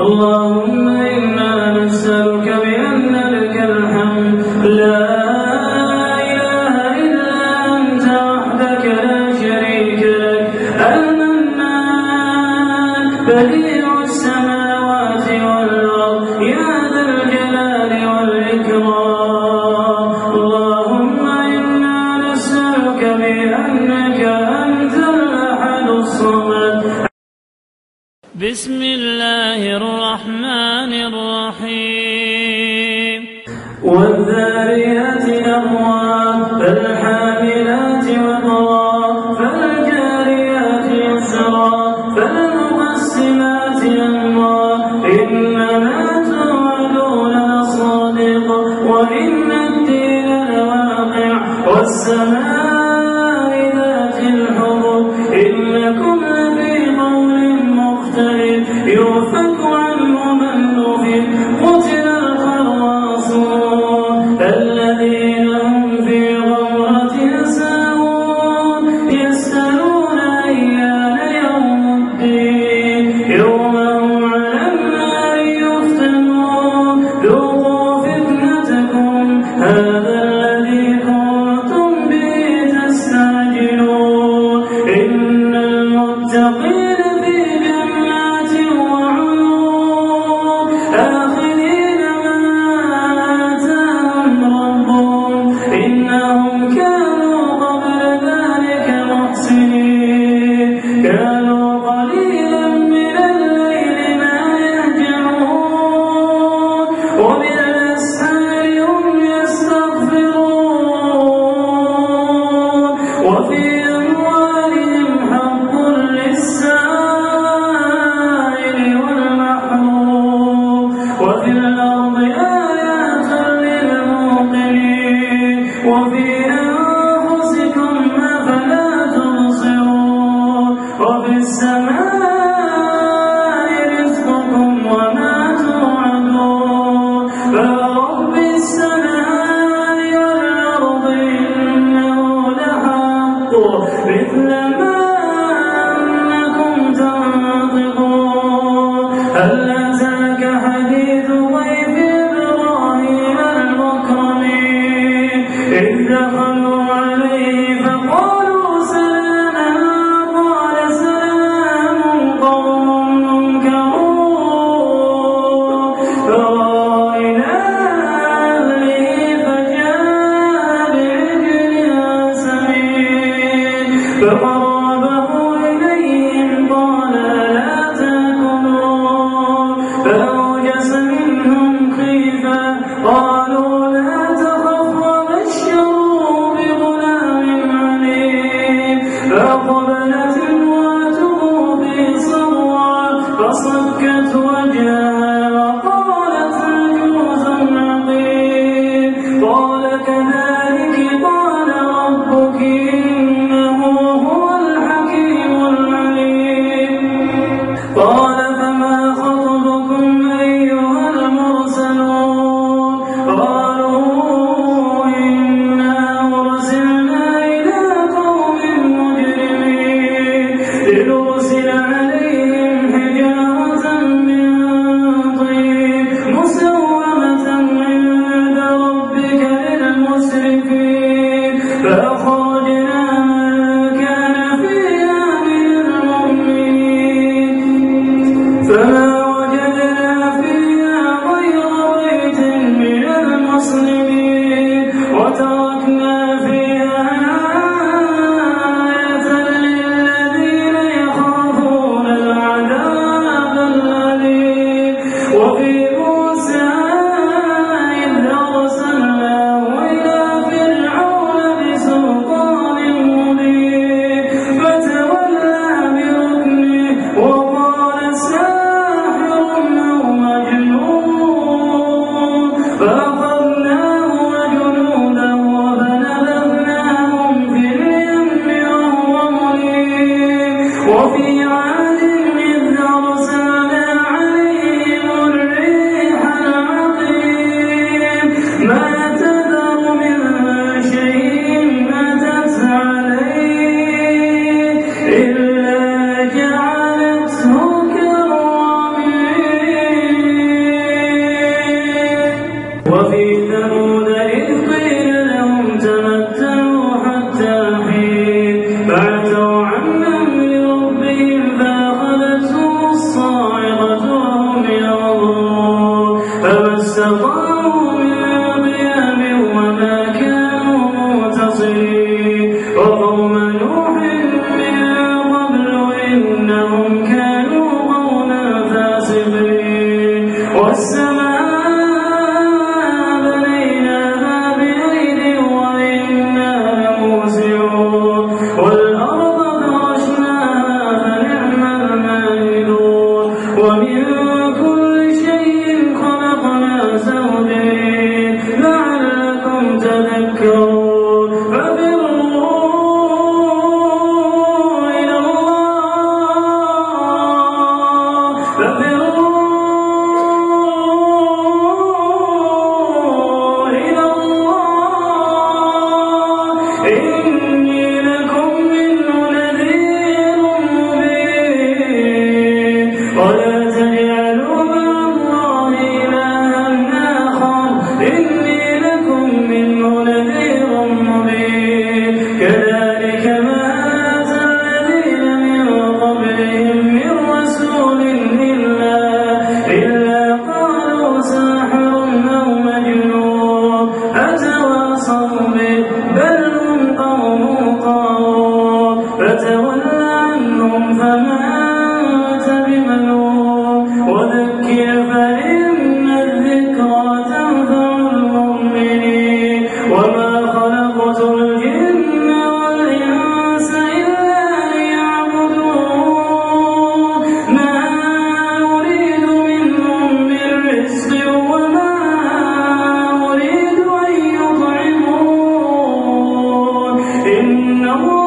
اللهم إنا نسألك بأن لك الحمد. لا إله إلا أنت وحدك لا شريك لك. المنان بديع السماوات بسم الله الرحمن الرحيم. والذاريات للمتقين في جنات وعيون. آخذين ما آتاهم ربهم. إنهم كانوا قبل ذلك محسنين. مثل ما أنكم تنطقون. هل أتاك حديث ضيف إبراهيم المكرمين؟ إذ دخلوا على what's Oh.